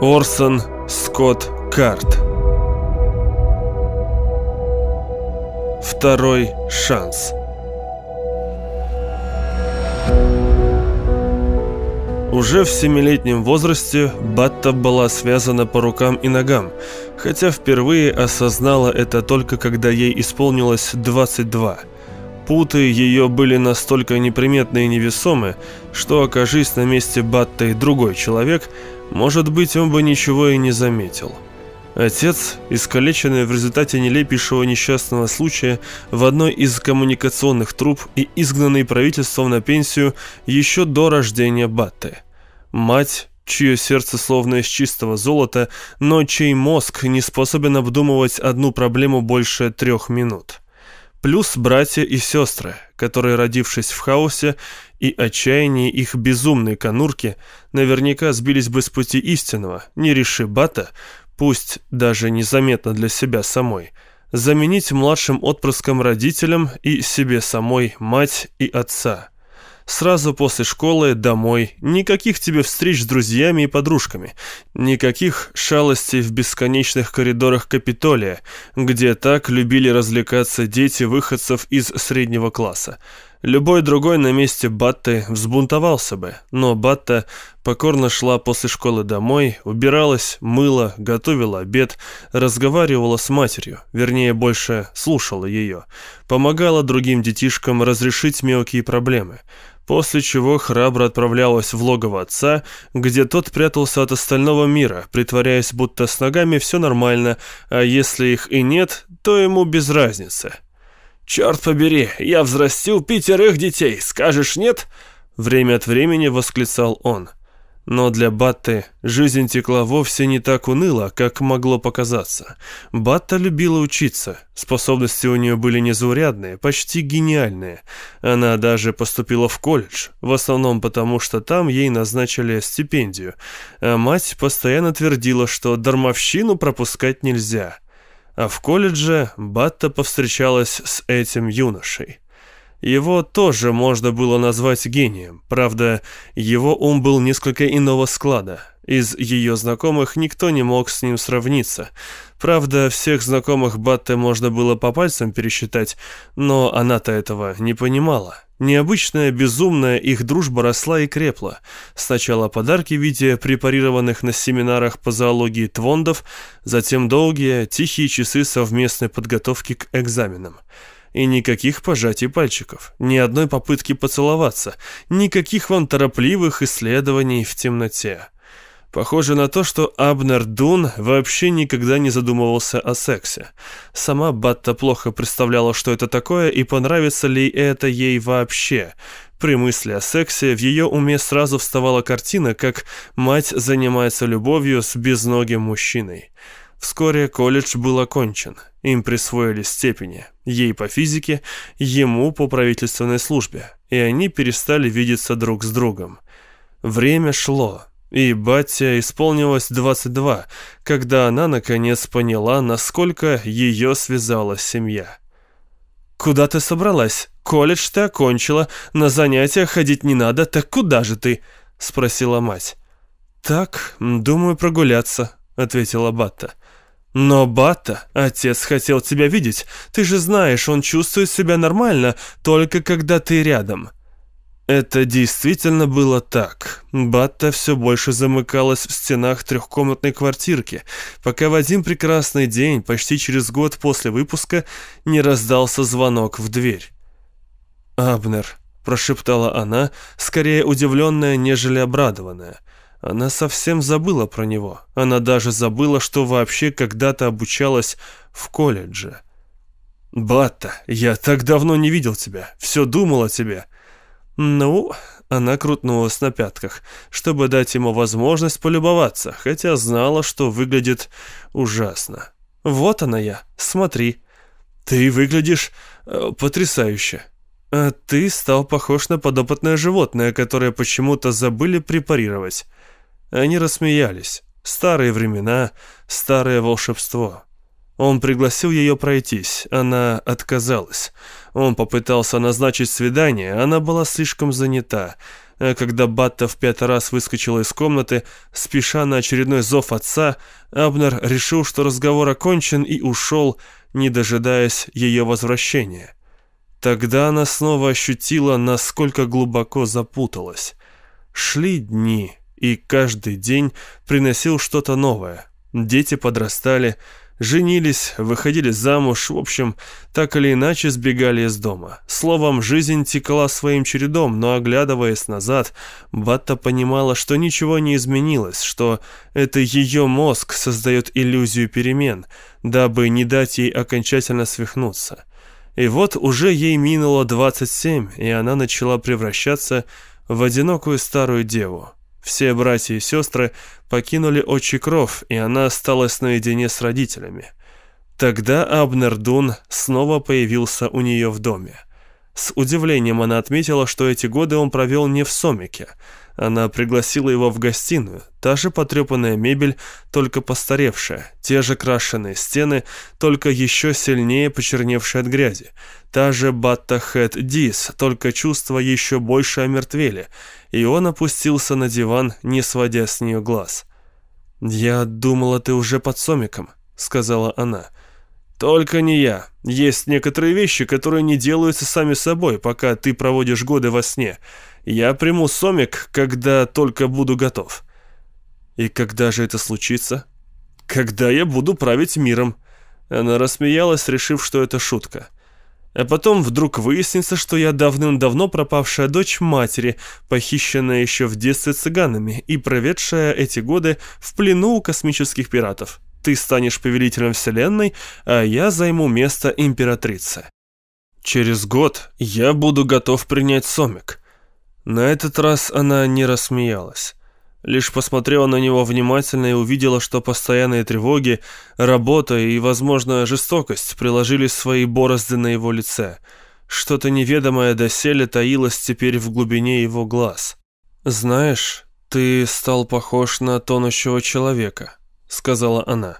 Орсон Скотт Карт Второй шанс Уже в семилетнем возрасте Батта была связана по рукам и ногам, хотя впервые осознала это только когда ей исполнилось 22. Путы ее были настолько неприметны и невесомы, что, окажись на месте Батты другой человек, может быть, он бы ничего и не заметил. Отец, искалеченный в результате нелепейшего несчастного случая в одной из коммуникационных труб и изгнанный правительством на пенсию еще до рождения Батты. Мать, чье сердце словно из чистого золота, но чей мозг не способен обдумывать одну проблему больше трех минут. Плюс братья и сестры, которые, родившись в хаосе и отчаянии их безумной конурки, наверняка сбились бы с пути истинного, не реши Бата, пусть даже незаметно для себя самой, заменить младшим отпрыском родителям и себе самой мать и отца. Сразу после школы домой, никаких тебе встреч с друзьями и подружками, никаких шалостей в бесконечных коридорах Капитолия, где так любили развлекаться дети выходцев из среднего класса. Любой другой на месте Батты взбунтовался бы, но Батта покорно шла после школы домой, убиралась, мыла, готовила обед, разговаривала с матерью, вернее, больше слушала ее, помогала другим детишкам разрешить мелкие проблемы, после чего храбро отправлялась в логово отца, где тот прятался от остального мира, притворяясь, будто с ногами все нормально, а если их и нет, то ему без разницы. «Черт побери, я взрастил пятерых детей, скажешь нет?» Время от времени восклицал он. Но для Батты жизнь текла вовсе не так уныло, как могло показаться. Батта любила учиться, способности у нее были незаурядные, почти гениальные. Она даже поступила в колледж, в основном потому, что там ей назначили стипендию, а мать постоянно твердила, что дармовщину пропускать нельзя – а в колледже Батта повстречалась с этим юношей. Его тоже можно было назвать гением, правда, его ум был несколько иного склада. Из ее знакомых никто не мог с ним сравниться. Правда, всех знакомых Батте можно было по пальцам пересчитать, но она-то этого не понимала. Необычная, безумная их дружба росла и крепла. Сначала подарки в виде препарированных на семинарах по зоологии твондов, затем долгие, тихие часы совместной подготовки к экзаменам. И никаких пожатий пальчиков, ни одной попытки поцеловаться, никаких вам торопливых исследований в темноте. Похоже на то, что Абнер Дун вообще никогда не задумывался о сексе. Сама Батта плохо представляла, что это такое и понравится ли это ей вообще. При мысли о сексе в ее уме сразу вставала картина, как мать занимается любовью с безногим мужчиной. Вскоре колледж был окончен. Им присвоили степени. Ей по физике, ему по правительственной службе. И они перестали видеться друг с другом. Время шло. И Батя исполнилось 22, когда она наконец поняла, насколько ее связала семья. «Куда ты собралась? Колледж ты окончила, на занятия ходить не надо, так куда же ты?» — спросила мать. «Так, думаю прогуляться», — ответила Батта. «Но, Батта, отец хотел тебя видеть. Ты же знаешь, он чувствует себя нормально, только когда ты рядом. Это действительно было так. Батта все больше замыкалась в стенах трехкомнатной квартирки, пока в один прекрасный день, почти через год после выпуска, не раздался звонок в дверь. «Абнер», — прошептала она, скорее удивленная, нежели обрадованная. Она совсем забыла про него. Она даже забыла, что вообще когда-то обучалась в колледже. «Батта, я так давно не видел тебя, все думал о тебе». «Ну...» — она крутнулась на пятках, чтобы дать ему возможность полюбоваться, хотя знала, что выглядит ужасно. «Вот она я, смотри. Ты выглядишь э, потрясающе. А ты стал похож на подопытное животное, которое почему-то забыли препарировать». Они рассмеялись. Старые времена, старое волшебство. Он пригласил ее пройтись, она отказалась. Он попытался назначить свидание, она была слишком занята. А когда Батта в пятый раз выскочила из комнаты, спеша на очередной зов отца, Абнер решил, что разговор окончен и ушел, не дожидаясь ее возвращения. Тогда она снова ощутила, насколько глубоко запуталась. Шли дни, и каждый день приносил что-то новое. Дети подрастали, женились, выходили замуж, в общем, так или иначе сбегали из дома. Словом, жизнь текла своим чередом, но оглядываясь назад, Батта понимала, что ничего не изменилось, что это ее мозг создает иллюзию перемен, дабы не дать ей окончательно свихнуться. И вот уже ей минуло 27, и она начала превращаться в одинокую старую деву. Все братья и сестры покинули отчий кров, и она осталась наедине с родителями. Тогда Абнер Дун снова появился у нее в доме. С удивлением она отметила, что эти годы он провел не в Сомике. Она пригласила его в гостиную. Та же потрепанная мебель, только постаревшая. Те же крашеные стены, только еще сильнее почерневшие от грязи. Та же Батта Хэт Дис, только чувства еще больше омертвели. И он опустился на диван, не сводя с нее глаз. «Я думала, ты уже под Сомиком», — сказала она. «Только не я. Есть некоторые вещи, которые не делаются сами собой, пока ты проводишь годы во сне. Я приму Сомик, когда только буду готов». «И когда же это случится?» «Когда я буду править миром». Она рассмеялась, решив, что это шутка. А потом вдруг выяснится, что я давным-давно пропавшая дочь матери, похищенная еще в детстве цыганами и проведшая эти годы в плену у космических пиратов. Ты станешь повелителем Вселенной, а я займу место императрицы. Через год я буду готов принять Сомик. На этот раз она не рассмеялась. Лишь посмотрела на него внимательно и увидела, что постоянные тревоги, работа и, возможно, жестокость приложили свои борозды на его лице. Что-то неведомое доселе таилось теперь в глубине его глаз. «Знаешь, ты стал похож на тонущего человека», — сказала она.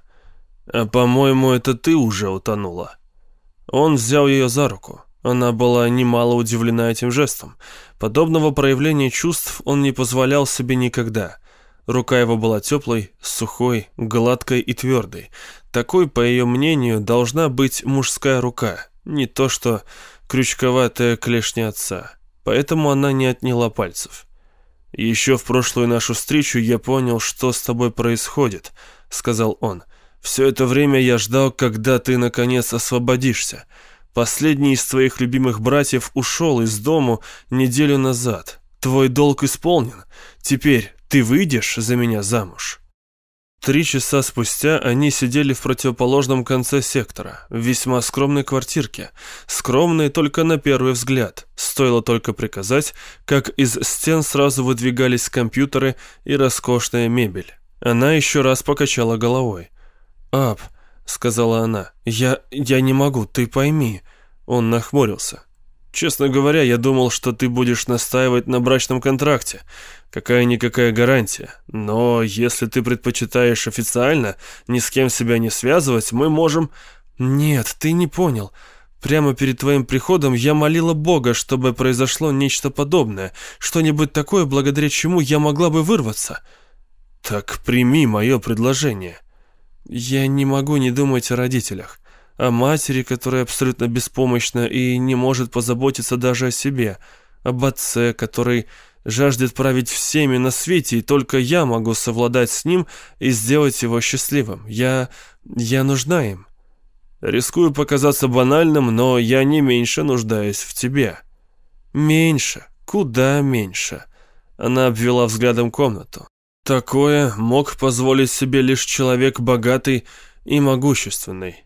«А, по-моему, это ты уже утонула». Он взял ее за руку. Она была немало удивлена этим жестом. Подобного проявления чувств он не позволял себе никогда. Рука его была теплой, сухой, гладкой и твердой. Такой, по ее мнению, должна быть мужская рука, не то что крючковатая клешня отца. Поэтому она не отняла пальцев. «Еще в прошлую нашу встречу я понял, что с тобой происходит», — сказал он. «Все это время я ждал, когда ты, наконец, освободишься. Последний из твоих любимых братьев ушел из дому неделю назад. Твой долг исполнен. Теперь ты выйдешь за меня замуж». Три часа спустя они сидели в противоположном конце сектора, в весьма скромной квартирке. Скромной только на первый взгляд. Стоило только приказать, как из стен сразу выдвигались компьютеры и роскошная мебель. Она еще раз покачала головой. «Ап», — сказала она, — «я... я не могу, ты пойми». Он нахмурился. «Честно говоря, я думал, что ты будешь настаивать на брачном контракте. Какая-никакая гарантия. Но если ты предпочитаешь официально ни с кем себя не связывать, мы можем...» «Нет, ты не понял. Прямо перед твоим приходом я молила Бога, чтобы произошло нечто подобное, что-нибудь такое, благодаря чему я могла бы вырваться». «Так прими мое предложение». «Я не могу не думать о родителях о матери, которая абсолютно беспомощна и не может позаботиться даже о себе, об отце, который жаждет править всеми на свете, и только я могу совладать с ним и сделать его счастливым. Я... я нужна им. Рискую показаться банальным, но я не меньше нуждаюсь в тебе. Меньше, куда меньше. Она обвела взглядом комнату. Такое мог позволить себе лишь человек богатый и могущественный.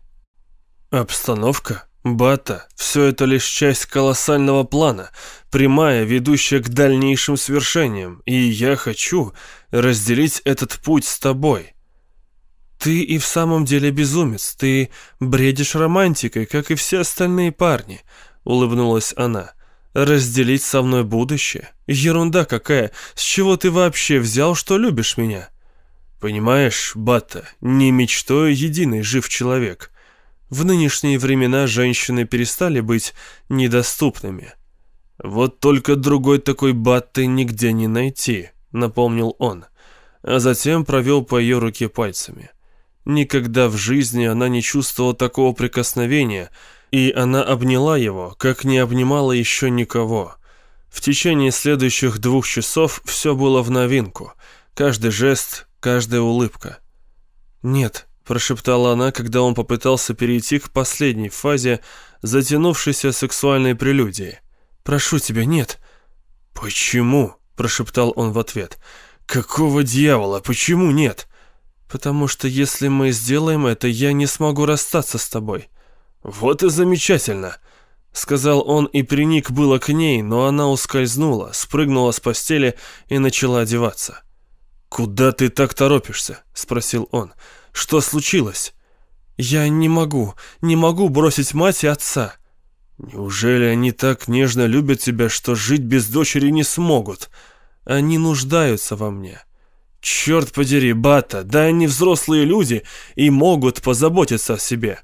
Обстановка, бата, все это лишь часть колоссального плана, прямая, ведущая к дальнейшим свершениям, и я хочу разделить этот путь с тобой. Ты и в самом деле безумец, ты бредишь романтикой, как и все остальные парни, улыбнулась она. Разделить со мной будущее? Ерунда какая, с чего ты вообще взял, что любишь меня? Понимаешь, Бата, не мечтой единый жив человек — в нынешние времена женщины перестали быть недоступными. «Вот только другой такой батты нигде не найти», — напомнил он, а затем провел по ее руке пальцами. Никогда в жизни она не чувствовала такого прикосновения, и она обняла его, как не обнимала еще никого. В течение следующих двух часов все было в новинку. Каждый жест, каждая улыбка. «Нет», — прошептала она, когда он попытался перейти к последней фазе затянувшейся сексуальной прелюдии. «Прошу тебя, нет». «Почему?» — прошептал он в ответ. «Какого дьявола? Почему нет?» «Потому что если мы сделаем это, я не смогу расстаться с тобой». «Вот и замечательно!» Сказал он и приник было к ней, но она ускользнула, спрыгнула с постели и начала одеваться. «Куда ты так торопишься?» — спросил он. «Что случилось?» «Я не могу, не могу бросить мать и отца». «Неужели они так нежно любят тебя, что жить без дочери не смогут? Они нуждаются во мне». «Черт подери, Бата, да они взрослые люди и могут позаботиться о себе».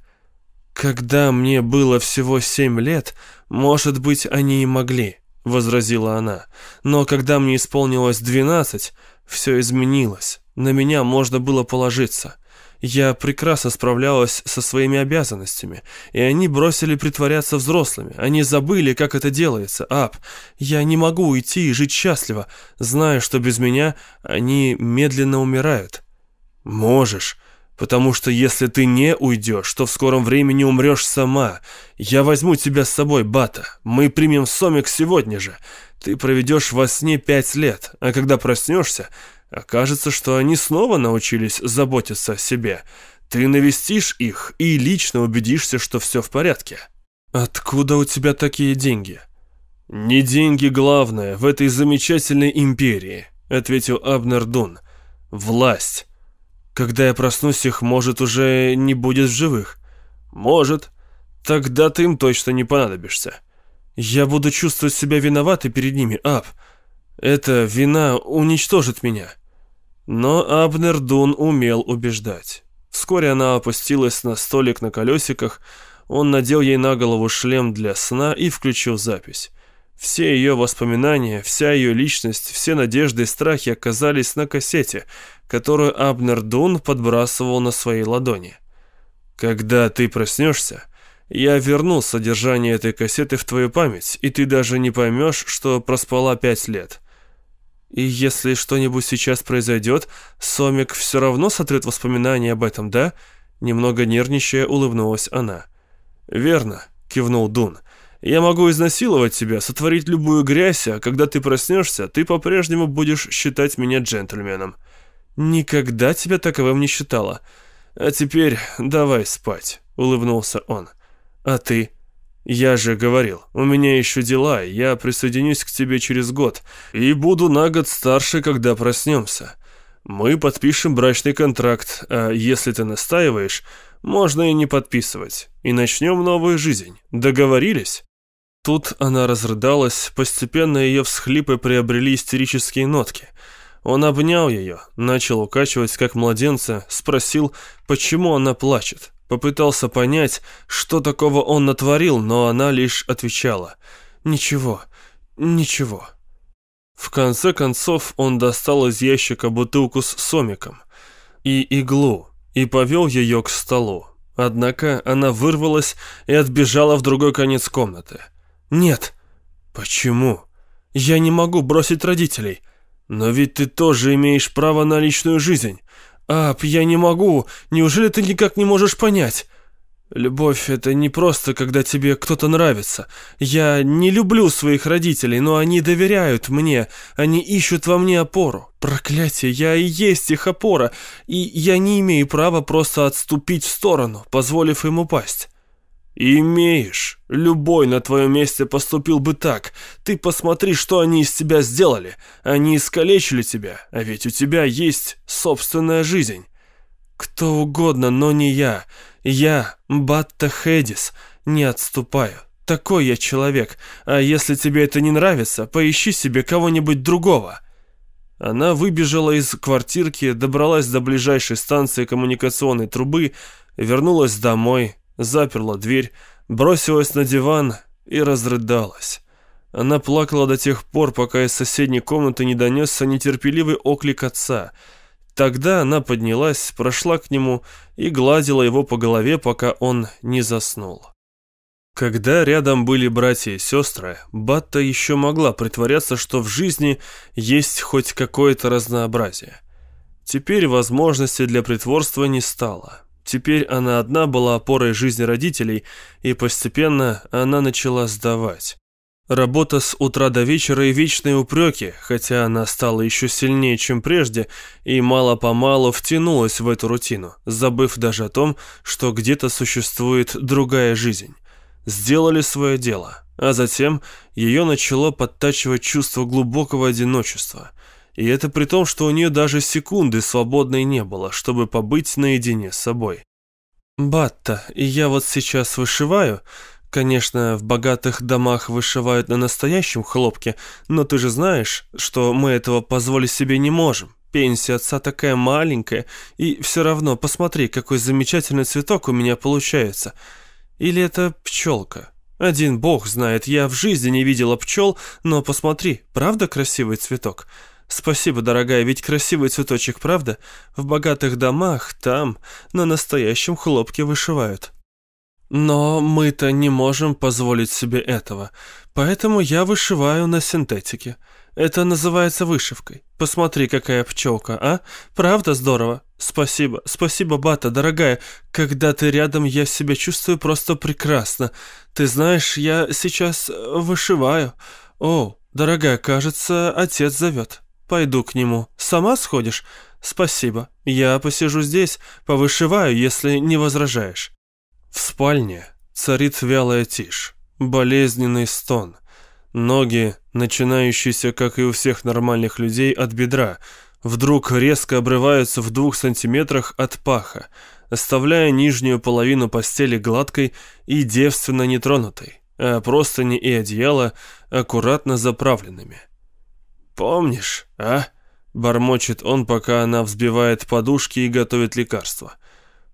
«Когда мне было всего семь лет, может быть, они и могли», — возразила она. «Но когда мне исполнилось двенадцать, все изменилось. На меня можно было положиться. Я прекрасно справлялась со своими обязанностями, и они бросили притворяться взрослыми. Они забыли, как это делается. Ап, я не могу уйти и жить счастливо, зная, что без меня они медленно умирают. Можешь, потому что если ты не уйдешь, то в скором времени умрешь сама. Я возьму тебя с собой, Бата. Мы примем Сомик сегодня же. Ты проведешь во сне пять лет, а когда проснешься, окажется, что они снова научились заботиться о себе. Ты навестишь их и лично убедишься, что все в порядке. Откуда у тебя такие деньги? Не деньги главное в этой замечательной империи, ответил Абнер Дун. Власть. Когда я проснусь, их, может, уже не будет в живых. Может. Тогда ты им точно не понадобишься. Я буду чувствовать себя виноватой перед ними, Аб. Эта вина уничтожит меня. Но Абнер Дун умел убеждать. Вскоре она опустилась на столик на колесиках, он надел ей на голову шлем для сна и включил запись. Все ее воспоминания, вся ее личность, все надежды и страхи оказались на кассете, которую Абнер Дун подбрасывал на своей ладони. «Когда ты проснешься, я вернул содержание этой кассеты в твою память, и ты даже не поймешь, что проспала пять лет. И если что-нибудь сейчас произойдет, Сомик все равно сотрет воспоминания об этом, да?» Немного нервничая, улыбнулась она. «Верно», — кивнул Дун. «Я могу изнасиловать тебя, сотворить любую грязь, а когда ты проснешься, ты по-прежнему будешь считать меня джентльменом». «Никогда тебя таковым не считала. А теперь давай спать», — улыбнулся он. «А ты?» «Я же говорил, у меня еще дела, я присоединюсь к тебе через год и буду на год старше, когда проснемся. Мы подпишем брачный контракт, а если ты настаиваешь, можно и не подписывать, и начнем новую жизнь. Договорились?» Тут она разрыдалась, постепенно ее всхлипы приобрели истерические нотки. Он обнял ее, начал укачивать как младенца, спросил, почему она плачет. Попытался понять, что такого он натворил, но она лишь отвечала «Ничего, ничего». В конце концов он достал из ящика бутылку с сомиком и иглу и повел ее к столу. Однако она вырвалась и отбежала в другой конец комнаты. «Нет». «Почему?» «Я не могу бросить родителей». «Но ведь ты тоже имеешь право на личную жизнь. «Ап, я не могу! Неужели ты никак не можешь понять?» «Любовь — это не просто, когда тебе кто-то нравится. Я не люблю своих родителей, но они доверяют мне, они ищут во мне опору. Проклятие, я и есть их опора, и я не имею права просто отступить в сторону, позволив им упасть». «Имеешь. Любой на твоем месте поступил бы так. Ты посмотри, что они из тебя сделали. Они искалечили тебя, а ведь у тебя есть собственная жизнь». «Кто угодно, но не я. Я, Батта Хедис, не отступаю. Такой я человек, а если тебе это не нравится, поищи себе кого-нибудь другого». Она выбежала из квартирки, добралась до ближайшей станции коммуникационной трубы, вернулась домой, заперла дверь, бросилась на диван и разрыдалась. Она плакала до тех пор, пока из соседней комнаты не донесся нетерпеливый оклик отца. Тогда она поднялась, прошла к нему и гладила его по голове, пока он не заснул. Когда рядом были братья и сестры, Батта еще могла притворяться, что в жизни есть хоть какое-то разнообразие. Теперь возможности для притворства не стало. Теперь она одна была опорой жизни родителей, и постепенно она начала сдавать. Работа с утра до вечера и вечные упреки, хотя она стала еще сильнее, чем прежде, и мало-помалу втянулась в эту рутину, забыв даже о том, что где-то существует другая жизнь. Сделали свое дело, а затем ее начало подтачивать чувство глубокого одиночества. И это при том, что у нее даже секунды свободной не было, чтобы побыть наедине с собой. «Батта, я вот сейчас вышиваю», Конечно, в богатых домах вышивают на настоящем хлопке, но ты же знаешь, что мы этого позволить себе не можем. Пенсия отца такая маленькая, и все равно посмотри, какой замечательный цветок у меня получается. Или это пчелка? Один бог знает, я в жизни не видела пчел, но посмотри, правда красивый цветок? Спасибо, дорогая, ведь красивый цветочек, правда? В богатых домах, там, на настоящем хлопке вышивают. Но мы-то не можем позволить себе этого, поэтому я вышиваю на синтетике. Это называется вышивкой. Посмотри, какая пчелка, а? Правда здорово? Спасибо, спасибо, Бата, дорогая. Когда ты рядом, я себя чувствую просто прекрасно. Ты знаешь, я сейчас вышиваю. О, дорогая, кажется, отец зовет. Пойду к нему. Сама сходишь? Спасибо. Я посижу здесь, повышиваю, если не возражаешь. В спальне царит вялая тишь, болезненный стон. Ноги, начинающиеся, как и у всех нормальных людей, от бедра, вдруг резко обрываются в двух сантиметрах от паха, оставляя нижнюю половину постели гладкой и девственно нетронутой, а простыни и одеяло аккуратно заправленными. «Помнишь, а?» — бормочет он, пока она взбивает подушки и готовит лекарства.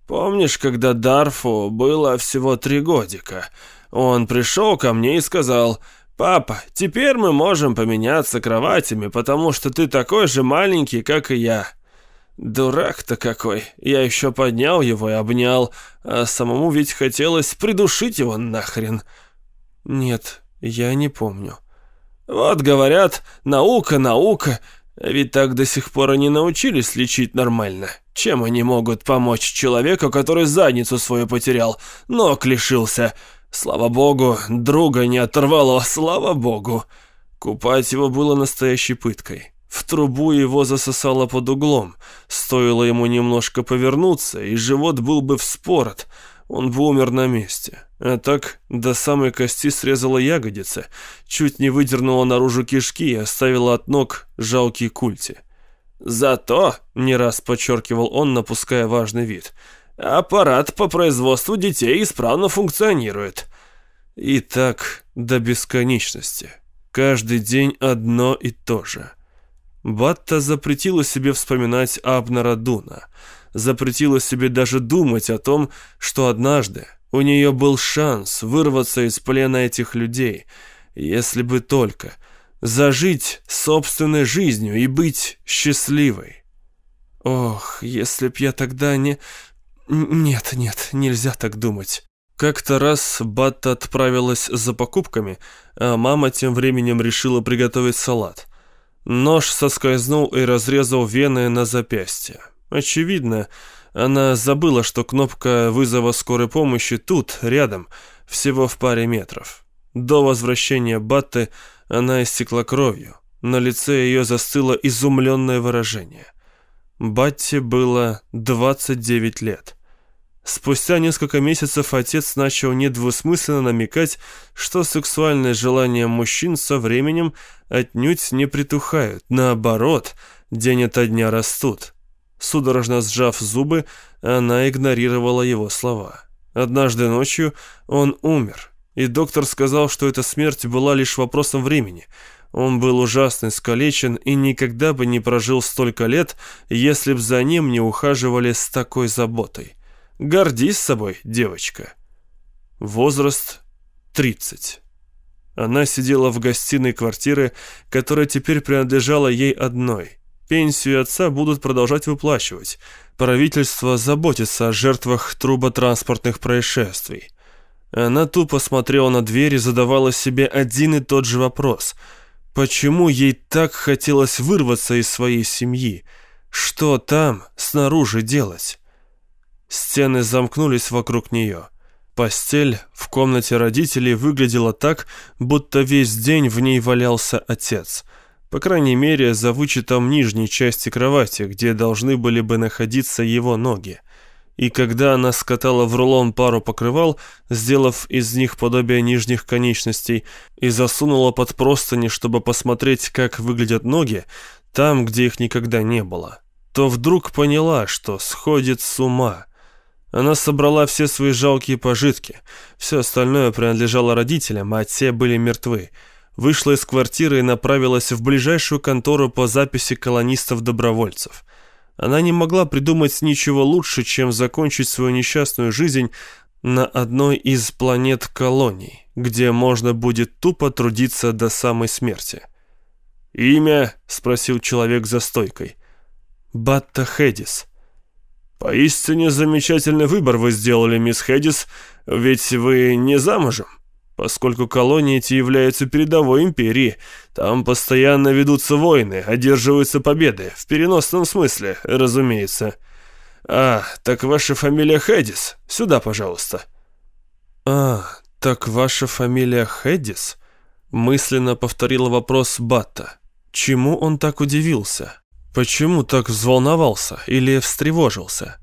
Помнишь, когда Дарфу было всего три годика? Он пришел ко мне и сказал, «Папа, теперь мы можем поменяться кроватями, потому что ты такой же маленький, как и я». Дурак-то какой. Я еще поднял его и обнял, а самому ведь хотелось придушить его нахрен. Нет, я не помню. Вот говорят, наука, наука, ведь так до сих пор и не научились лечить нормально. Чем они могут помочь человеку, который задницу свою потерял, ног лишился? Слава богу, друга не оторвало, слава богу. Купать его было настоящей пыткой. В трубу его засосало под углом. Стоило ему немножко повернуться, и живот был бы вспорот. Он бы умер на месте. А так до самой кости срезала ягодицы, чуть не выдернула наружу кишки и оставила от ног жалкий культи. «Зато», — не раз подчеркивал он, напуская важный вид, «аппарат по производству детей исправно функционирует». И так до бесконечности. Каждый день одно и то же. Батта запретила себе вспоминать Абнара Дуна, запретила себе даже думать о том, что однажды у нее был шанс вырваться из плена этих людей, если бы только зажить собственной жизнью и быть счастливой. Ох, если б я тогда не... Нет, нет, нельзя так думать. Как-то раз Батта отправилась за покупками, а мама тем временем решила приготовить салат. Нож соскользнул и разрезал вены на запястье. Очевидно, она забыла, что кнопка вызова скорой помощи тут, рядом, всего в паре метров. До возвращения Батты она истекла кровью. На лице ее застыло изумленное выражение. Батте было 29 лет. Спустя несколько месяцев отец начал недвусмысленно намекать, что сексуальные желания мужчин со временем отнюдь не притухают, наоборот, день ото дня растут. Судорожно сжав зубы, она игнорировала его слова. Однажды ночью он умер, и доктор сказал, что эта смерть была лишь вопросом времени. Он был ужасно искалечен и никогда бы не прожил столько лет, если б за ним не ухаживали с такой заботой. Гордись собой, девочка. Возраст 30. Она сидела в гостиной квартиры, которая теперь принадлежала ей одной. Пенсию отца будут продолжать выплачивать. Правительство заботится о жертвах труботранспортных происшествий. Она тупо смотрела на дверь и задавала себе один и тот же вопрос. Почему ей так хотелось вырваться из своей семьи? Что там, снаружи делать? Стены замкнулись вокруг нее. Постель в комнате родителей выглядела так, будто весь день в ней валялся отец. По крайней мере, за вычетом нижней части кровати, где должны были бы находиться его ноги. И когда она скатала в рулон пару покрывал, сделав из них подобие нижних конечностей, и засунула под простыни, чтобы посмотреть, как выглядят ноги, там, где их никогда не было, то вдруг поняла, что сходит с ума – она собрала все свои жалкие пожитки. Все остальное принадлежало родителям, а те были мертвы. Вышла из квартиры и направилась в ближайшую контору по записи колонистов-добровольцев. Она не могла придумать ничего лучше, чем закончить свою несчастную жизнь на одной из планет колоний, где можно будет тупо трудиться до самой смерти. «Имя?» — спросил человек за стойкой. «Батта Хедис». «Поистине замечательный выбор вы сделали, мисс Хэддис, ведь вы не замужем. Поскольку колонии эти являются передовой империей, там постоянно ведутся войны, одерживаются победы, в переносном смысле, разумеется. А, так ваша фамилия Хэддис, сюда, пожалуйста». «А, так ваша фамилия Хэддис?» Мысленно повторила вопрос Батта. Чему он так удивился? Почему так взволновался или встревожился?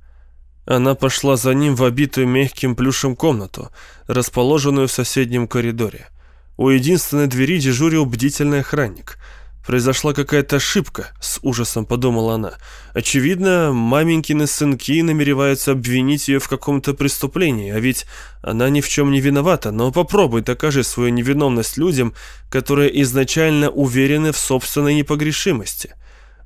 Она пошла за ним в обитую мягким плюшем комнату, расположенную в соседнем коридоре. У единственной двери дежурил бдительный охранник. Произошла какая-то ошибка, с ужасом подумала она. Очевидно, маменькины сынки намереваются обвинить ее в каком-то преступлении, а ведь она ни в чем не виновата, но попробуй докажи свою невиновность людям, которые изначально уверены в собственной непогрешимости.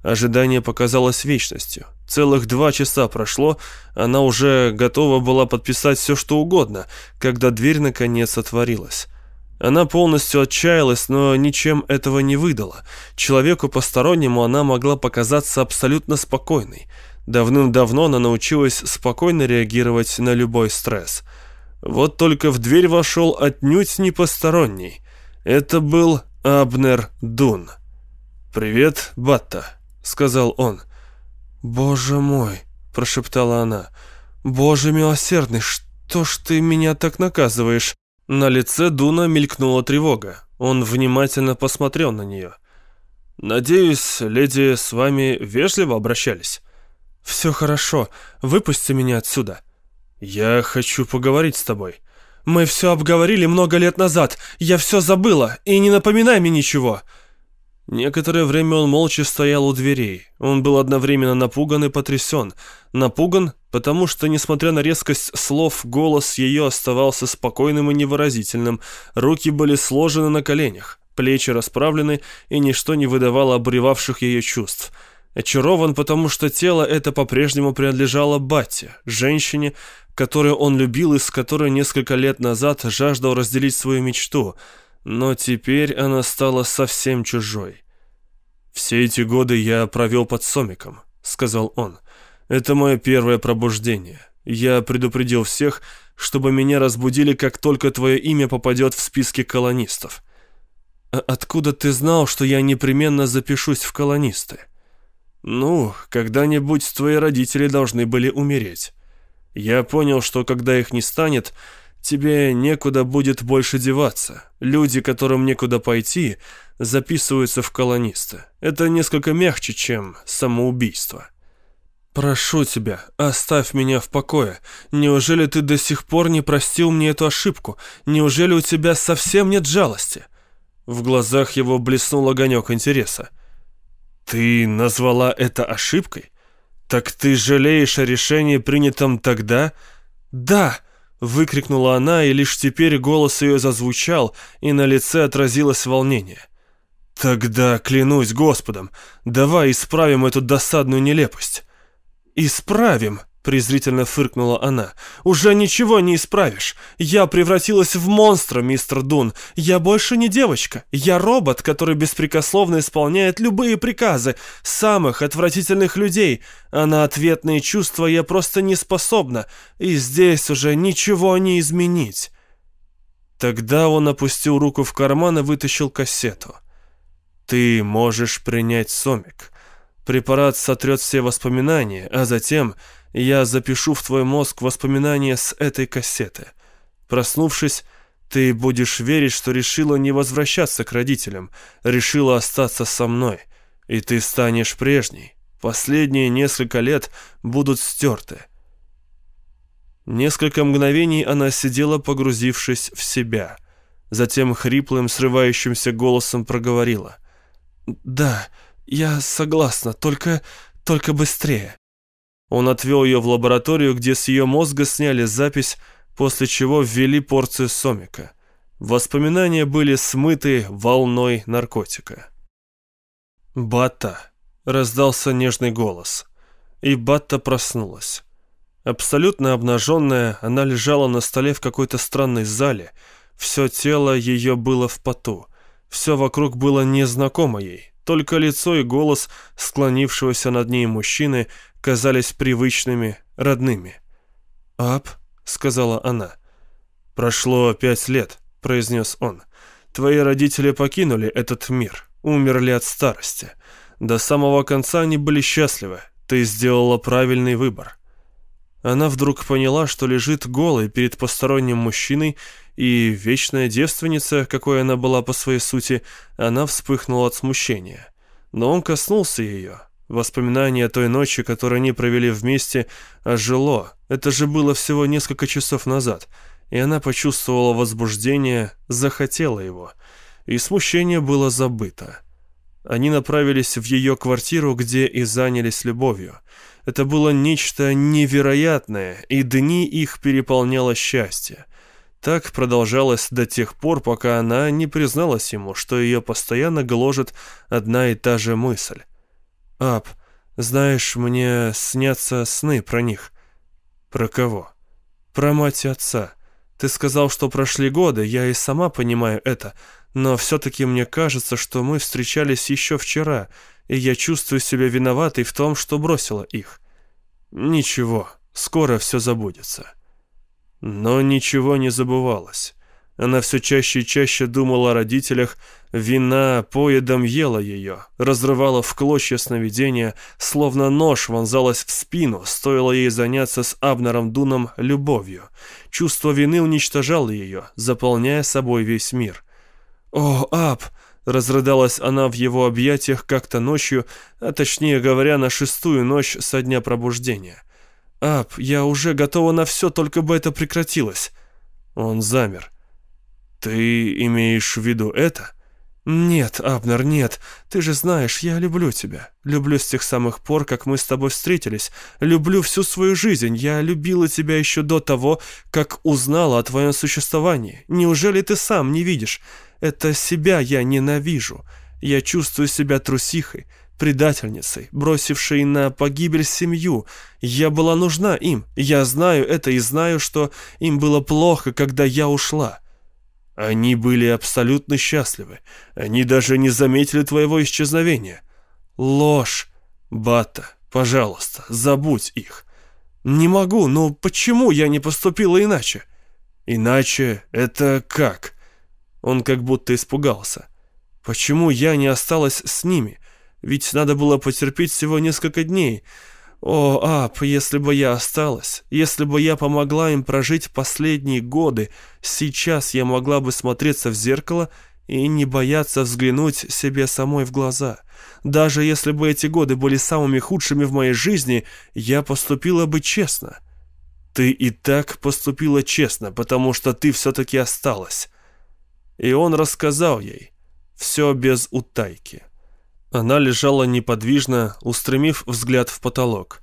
Ожидание показалось вечностью. Целых два часа прошло, она уже готова была подписать все, что угодно, когда дверь наконец отворилась. Она полностью отчаялась, но ничем этого не выдала. Человеку постороннему она могла показаться абсолютно спокойной. Давным-давно она научилась спокойно реагировать на любой стресс. Вот только в дверь вошел отнюдь не посторонний. Это был Абнер Дун. «Привет, Батта», сказал он. «Боже мой!» – прошептала она. «Боже милосердный, что ж ты меня так наказываешь?» На лице Дуна мелькнула тревога. Он внимательно посмотрел на нее. «Надеюсь, леди с вами вежливо обращались?» «Все хорошо. Выпусти меня отсюда». «Я хочу поговорить с тобой». «Мы все обговорили много лет назад. Я все забыла. И не напоминай мне ничего». Некоторое время он молча стоял у дверей. Он был одновременно напуган и потрясен. Напуган, потому что, несмотря на резкость слов, голос ее оставался спокойным и невыразительным. Руки были сложены на коленях, плечи расправлены, и ничто не выдавало обуревавших ее чувств. Очарован, потому что тело это по-прежнему принадлежало Батте, женщине, которую он любил и с которой несколько лет назад жаждал разделить свою мечту — но теперь она стала совсем чужой. «Все эти годы я провел под Сомиком», — сказал он. «Это мое первое пробуждение. Я предупредил всех, чтобы меня разбудили, как только твое имя попадет в списки колонистов». «А откуда ты знал, что я непременно запишусь в колонисты?» «Ну, когда-нибудь твои родители должны были умереть. Я понял, что когда их не станет, Тебе некуда будет больше деваться. Люди, которым некуда пойти, записываются в колонисты. Это несколько мягче, чем самоубийство. Прошу тебя, оставь меня в покое. Неужели ты до сих пор не простил мне эту ошибку? Неужели у тебя совсем нет жалости? В глазах его блеснул огонек интереса. Ты назвала это ошибкой? Так ты жалеешь о решении, принятом тогда? Да, Выкрикнула она, и лишь теперь голос ее зазвучал, и на лице отразилось волнение. «Тогда, клянусь Господом, давай исправим эту досадную нелепость». «Исправим», — презрительно фыркнула она. «Уже ничего не исправишь. Я превратилась в монстра, мистер Дун. Я больше не девочка. Я робот, который беспрекословно исполняет любые приказы самых отвратительных людей. А на ответные чувства я просто не способна. И здесь уже ничего не изменить». Тогда он опустил руку в карман и вытащил кассету. «Ты можешь принять сомик. Препарат сотрет все воспоминания, а затем я запишу в твой мозг воспоминания с этой кассеты. Проснувшись, ты будешь верить, что решила не возвращаться к родителям, решила остаться со мной, и ты станешь прежней. Последние несколько лет будут стерты. Несколько мгновений она сидела, погрузившись в себя. Затем хриплым, срывающимся голосом проговорила. «Да, я согласна, только... только быстрее». Он отвел ее в лабораторию, где с ее мозга сняли запись, после чего ввели порцию сомика. Воспоминания были смыты волной наркотика. «Батта!» — раздался нежный голос. И Батта проснулась. Абсолютно обнаженная, она лежала на столе в какой-то странной зале. Все тело ее было в поту. Все вокруг было незнакомо ей. Только лицо и голос склонившегося над ней мужчины казались привычными, родными. «Ап», — сказала она. «Прошло пять лет», — произнес он. «Твои родители покинули этот мир, умерли от старости. До самого конца они были счастливы. Ты сделала правильный выбор». Она вдруг поняла, что лежит голой перед посторонним мужчиной, и вечная девственница, какой она была по своей сути, она вспыхнула от смущения. Но он коснулся ее. Воспоминание той ночи, которую они провели вместе, ожило. Это же было всего несколько часов назад. И она почувствовала возбуждение, захотела его. И смущение было забыто. Они направились в ее квартиру, где и занялись любовью. Это было нечто невероятное, и дни их переполняло счастье. Так продолжалось до тех пор, пока она не призналась ему, что ее постоянно гложет одна и та же мысль. «Ап, знаешь, мне снятся сны про них». «Про кого?» «Про мать и отца. Ты сказал, что прошли годы, я и сама понимаю это, но все-таки мне кажется, что мы встречались еще вчера, и я чувствую себя виноватой в том, что бросила их. Ничего, скоро все забудется. Но ничего не забывалось. Она все чаще и чаще думала о родителях, вина поедом ела ее, разрывала в клочья сновидения, словно нож вонзалась в спину, стоило ей заняться с Абнером Дуном любовью. Чувство вины уничтожало ее, заполняя собой весь мир. «О, Аб!» Разрыдалась она в его объятиях как-то ночью, а точнее говоря, на шестую ночь со дня пробуждения. «Ап, я уже готова на все, только бы это прекратилось». Он замер. «Ты имеешь в виду это?» «Нет, Абнер, нет. Ты же знаешь, я люблю тебя. Люблю с тех самых пор, как мы с тобой встретились. Люблю всю свою жизнь. Я любила тебя еще до того, как узнала о твоем существовании. Неужели ты сам не видишь? Это себя я ненавижу. Я чувствую себя трусихой, предательницей, бросившей на погибель семью. Я была нужна им. Я знаю это и знаю, что им было плохо, когда я ушла». Они были абсолютно счастливы. Они даже не заметили твоего исчезновения. Ложь. Бата, пожалуйста, забудь их. Не могу, но почему я не поступила иначе? Иначе это как? Он как будто испугался. Почему я не осталась с ними? Ведь надо было потерпеть всего несколько дней. О, Ап, если бы я осталась, если бы я помогла им прожить последние годы, сейчас я могла бы смотреться в зеркало и не бояться взглянуть себе самой в глаза. Даже если бы эти годы были самыми худшими в моей жизни, я поступила бы честно. Ты и так поступила честно, потому что ты все-таки осталась. И он рассказал ей. Все без утайки. Она лежала неподвижно, устремив взгляд в потолок.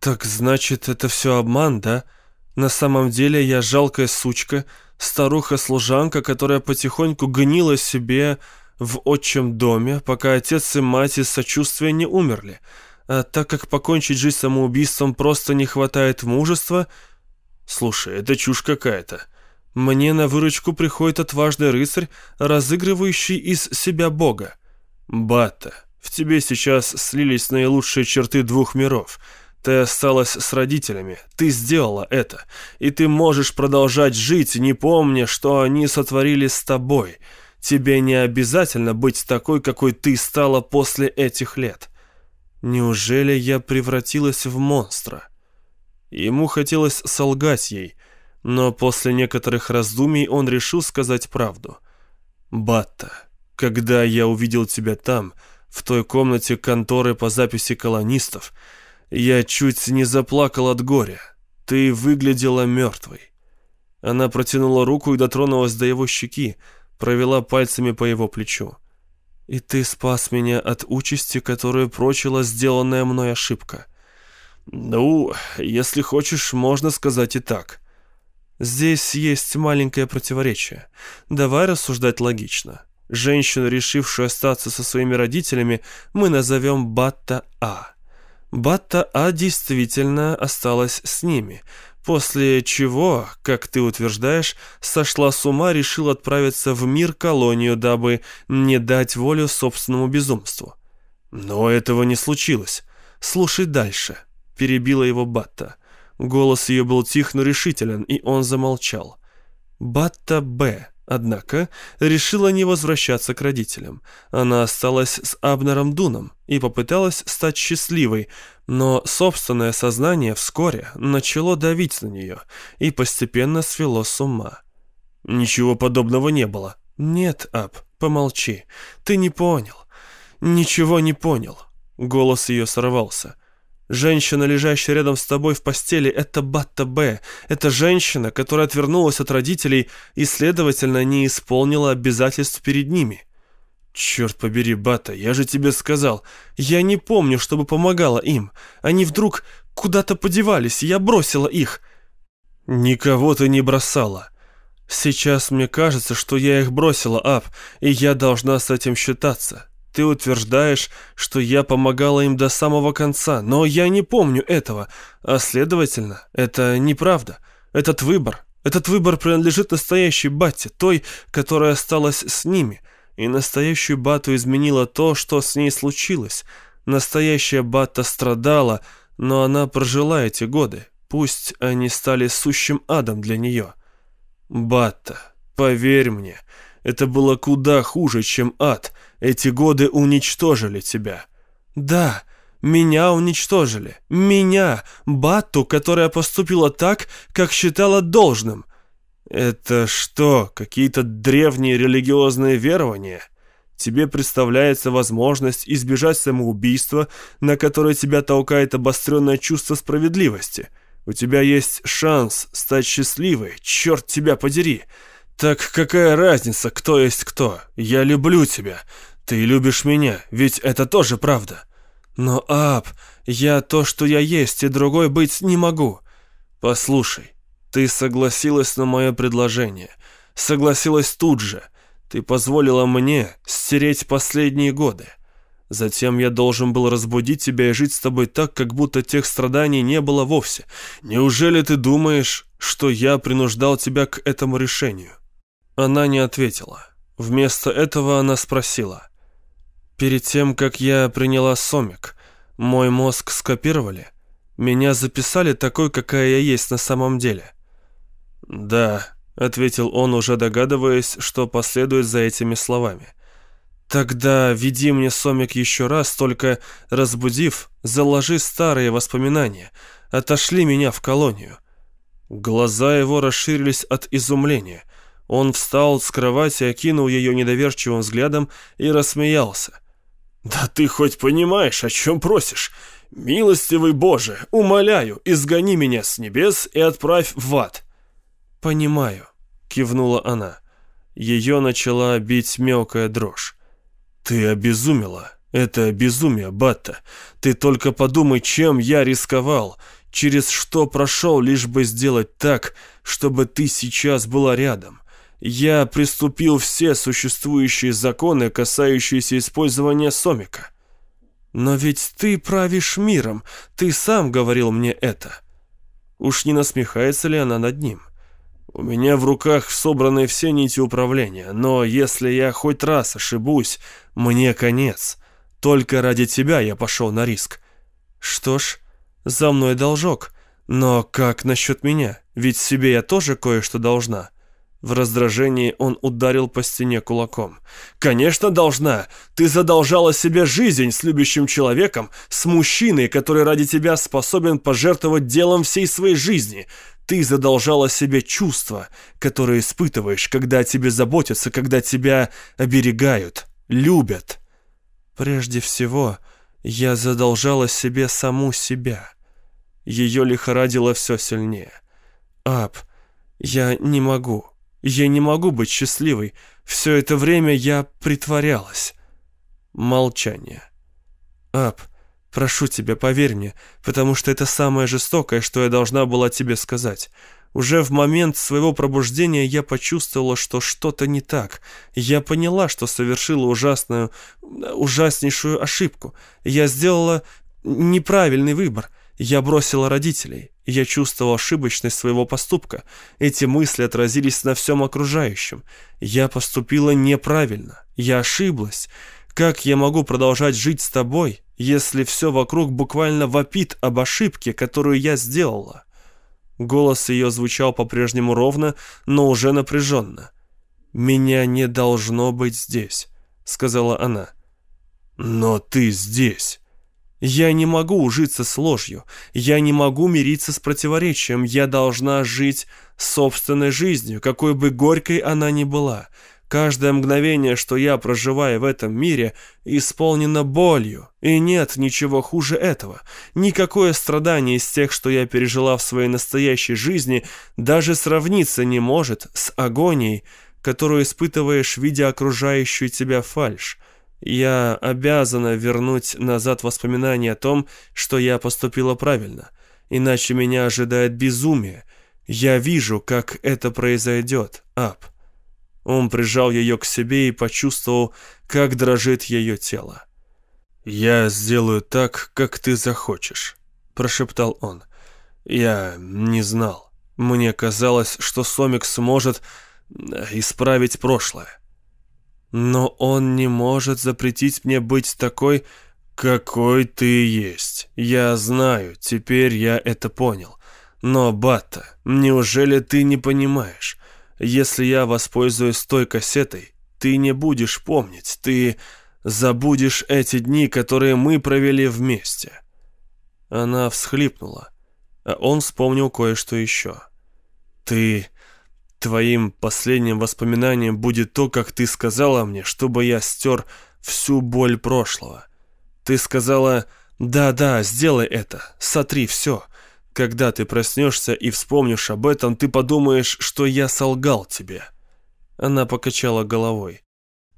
«Так значит, это все обман, да? На самом деле я жалкая сучка, старуха-служанка, которая потихоньку гнила себе в отчим доме, пока отец и мать из сочувствия не умерли. А так как покончить жизнь самоубийством просто не хватает мужества... Слушай, это чушь какая-то. Мне на выручку приходит отважный рыцарь, разыгрывающий из себя бога. Бата, в тебе сейчас слились наилучшие черты двух миров. Ты осталась с родителями, ты сделала это, и ты можешь продолжать жить, не помня, что они сотворили с тобой. Тебе не обязательно быть такой, какой ты стала после этих лет. Неужели я превратилась в монстра? Ему хотелось солгать ей, но после некоторых раздумий он решил сказать правду. «Батта, когда я увидел тебя там, в той комнате конторы по записи колонистов, я чуть не заплакал от горя. Ты выглядела мертвой». Она протянула руку и дотронулась до его щеки, провела пальцами по его плечу. «И ты спас меня от участи, которую прочила сделанная мной ошибка». «Ну, если хочешь, можно сказать и так». Здесь есть маленькое противоречие. Давай рассуждать логично. Женщину, решившую остаться со своими родителями, мы назовем Батта А. Батта А действительно осталась с ними, после чего, как ты утверждаешь, сошла с ума, решила отправиться в мир-колонию, дабы не дать волю собственному безумству. Но этого не случилось. Слушай дальше, перебила его Батта. Голос ее был тих, но решителен, и он замолчал. Батта Б, однако, решила не возвращаться к родителям. Она осталась с Абнером Дуном и попыталась стать счастливой, но собственное сознание вскоре начало давить на нее и постепенно свело с ума. Ничего подобного не было. Нет, Аб, помолчи. Ты не понял. Ничего не понял. Голос ее сорвался. Женщина, лежащая рядом с тобой в постели, это Батта Б. Это женщина, которая отвернулась от родителей и, следовательно, не исполнила обязательств перед ними. Черт побери, Бата, я же тебе сказал. Я не помню, чтобы помогала им. Они вдруг куда-то подевались, я бросила их. Никого ты не бросала. Сейчас мне кажется, что я их бросила, Ап, и я должна с этим считаться. Ты утверждаешь, что я помогала им до самого конца, но я не помню этого, а следовательно, это неправда. Этот выбор, этот выбор принадлежит настоящей Батте, той, которая осталась с ними, и настоящую Бату изменило то, что с ней случилось. Настоящая Батта страдала, но она прожила эти годы, пусть они стали сущим адом для нее. Батта, поверь мне, это было куда хуже, чем ад — эти годы уничтожили тебя. Да, меня уничтожили. Меня, Батту, которая поступила так, как считала должным. Это что, какие-то древние религиозные верования? Тебе представляется возможность избежать самоубийства, на которое тебя толкает обостренное чувство справедливости. У тебя есть шанс стать счастливой, черт тебя подери. Так какая разница, кто есть кто? Я люблю тебя. Ты любишь меня, ведь это тоже правда. Но, Ап, я то, что я есть, и другой быть не могу. Послушай, ты согласилась на мое предложение. Согласилась тут же. Ты позволила мне стереть последние годы. Затем я должен был разбудить тебя и жить с тобой так, как будто тех страданий не было вовсе. Неужели ты думаешь, что я принуждал тебя к этому решению?» Она не ответила. Вместо этого она спросила. Перед тем, как я приняла сомик, мой мозг скопировали? Меня записали такой, какая я есть на самом деле?» «Да», — ответил он, уже догадываясь, что последует за этими словами. «Тогда веди мне сомик еще раз, только разбудив, заложи старые воспоминания, отошли меня в колонию». Глаза его расширились от изумления. Он встал с кровати, окинул ее недоверчивым взглядом и рассмеялся. «Да ты хоть понимаешь, о чем просишь? Милостивый Боже, умоляю, изгони меня с небес и отправь в ад!» «Понимаю», — кивнула она. Ее начала бить мелкая дрожь. «Ты обезумела. Это безумие, Батта. Ты только подумай, чем я рисковал, через что прошел, лишь бы сделать так, чтобы ты сейчас была рядом. Я приступил все существующие законы, касающиеся использования сомика. Но ведь ты правишь миром, ты сам говорил мне это. Уж не насмехается ли она над ним? У меня в руках собраны все нити управления, но если я хоть раз ошибусь, мне конец. Только ради тебя я пошел на риск. Что ж, за мной должок. Но как насчет меня? Ведь себе я тоже кое-что должна. В раздражении он ударил по стене кулаком. «Конечно должна! Ты задолжала себе жизнь с любящим человеком, с мужчиной, который ради тебя способен пожертвовать делом всей своей жизни. Ты задолжала себе чувства, которые испытываешь, когда о тебе заботятся, когда тебя оберегают, любят. Прежде всего, я задолжала себе саму себя. Ее лихорадило все сильнее. Ап, я не могу». Я не могу быть счастливой. Все это время я притворялась. Молчание. Ап, прошу тебя, поверь мне, потому что это самое жестокое, что я должна была тебе сказать. Уже в момент своего пробуждения я почувствовала, что что-то не так. Я поняла, что совершила ужасную, ужаснейшую ошибку. Я сделала неправильный выбор. Я бросила родителей. Я чувствовал ошибочность своего поступка. Эти мысли отразились на всем окружающем. Я поступила неправильно. Я ошиблась. Как я могу продолжать жить с тобой, если все вокруг буквально вопит об ошибке, которую я сделала?» Голос ее звучал по-прежнему ровно, но уже напряженно. «Меня не должно быть здесь», — сказала она. «Но ты здесь». Я не могу ужиться с ложью. Я не могу мириться с противоречием. Я должна жить собственной жизнью, какой бы горькой она ни была. Каждое мгновение, что я проживаю в этом мире, исполнено болью. И нет ничего хуже этого. Никакое страдание из тех, что я пережила в своей настоящей жизни, даже сравниться не может с агонией, которую испытываешь, видя окружающую тебя фальшь. Я обязана вернуть назад воспоминания о том, что я поступила правильно, иначе меня ожидает безумие. Я вижу, как это произойдет, Ап. Он прижал ее к себе и почувствовал, как дрожит ее тело. «Я сделаю так, как ты захочешь», — прошептал он. «Я не знал. Мне казалось, что Сомик сможет исправить прошлое. Но он не может запретить мне быть такой, какой ты есть. Я знаю, теперь я это понял. Но, Батта, неужели ты не понимаешь? Если я воспользуюсь той кассетой, ты не будешь помнить, ты забудешь эти дни, которые мы провели вместе. Она всхлипнула, а он вспомнил кое-что еще. Ты Твоим последним воспоминанием будет то, как ты сказала мне, чтобы я стер всю боль прошлого. Ты сказала «Да-да, сделай это, сотри все». Когда ты проснешься и вспомнишь об этом, ты подумаешь, что я солгал тебе». Она покачала головой.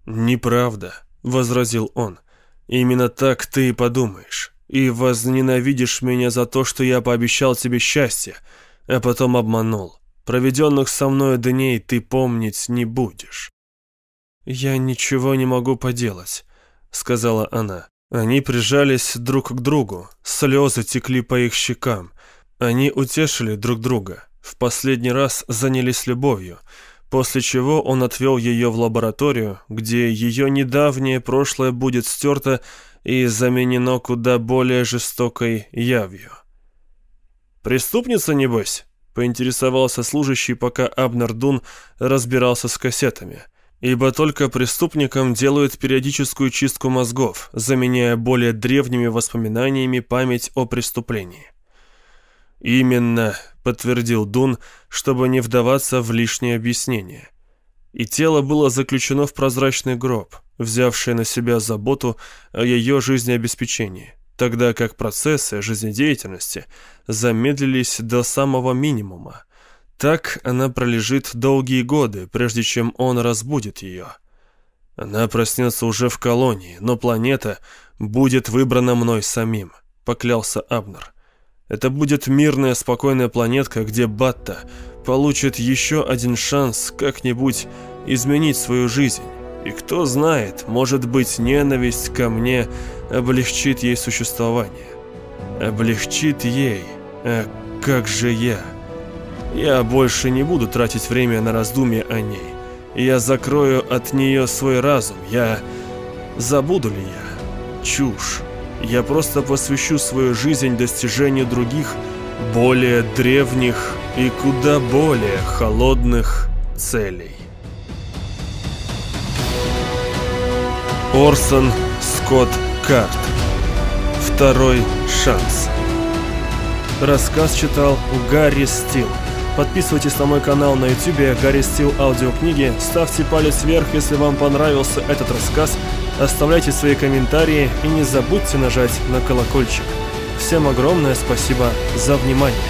«Неправда», — возразил он. «Именно так ты и подумаешь. И возненавидишь меня за то, что я пообещал тебе счастье, а потом обманул. Проведенных со мной дней ты помнить не будешь». «Я ничего не могу поделать», — сказала она. Они прижались друг к другу, слезы текли по их щекам. Они утешили друг друга, в последний раз занялись любовью, после чего он отвел ее в лабораторию, где ее недавнее прошлое будет стерто и заменено куда более жестокой явью. «Преступница, небось?» Поинтересовался служащий, пока Абнер Дун разбирался с кассетами. Ибо только преступникам делают периодическую чистку мозгов, заменяя более древними воспоминаниями память о преступлении. «Именно», — подтвердил Дун, чтобы не вдаваться в лишние объяснения. И тело было заключено в прозрачный гроб, взявший на себя заботу о ее жизнеобеспечении тогда как процессы жизнедеятельности замедлились до самого минимума. Так она пролежит долгие годы, прежде чем он разбудит ее. Она проснется уже в колонии, но планета будет выбрана мной самим, поклялся Абнер. Это будет мирная, спокойная планетка, где Батта получит еще один шанс как-нибудь изменить свою жизнь И кто знает, может быть, ненависть ко мне облегчит ей существование. Облегчит ей. А как же я? Я больше не буду тратить время на раздумья о ней. Я закрою от нее свой разум. Я... Забуду ли я? Чушь. Я просто посвящу свою жизнь достижению других, более древних и куда более холодных целей. Орсон Скотт Карт. Второй шанс. Рассказ читал Гарри Стил. Подписывайтесь на мой канал на YouTube Гарри Стил аудиокниги, ставьте палец вверх, если вам понравился этот рассказ, оставляйте свои комментарии и не забудьте нажать на колокольчик. Всем огромное спасибо за внимание.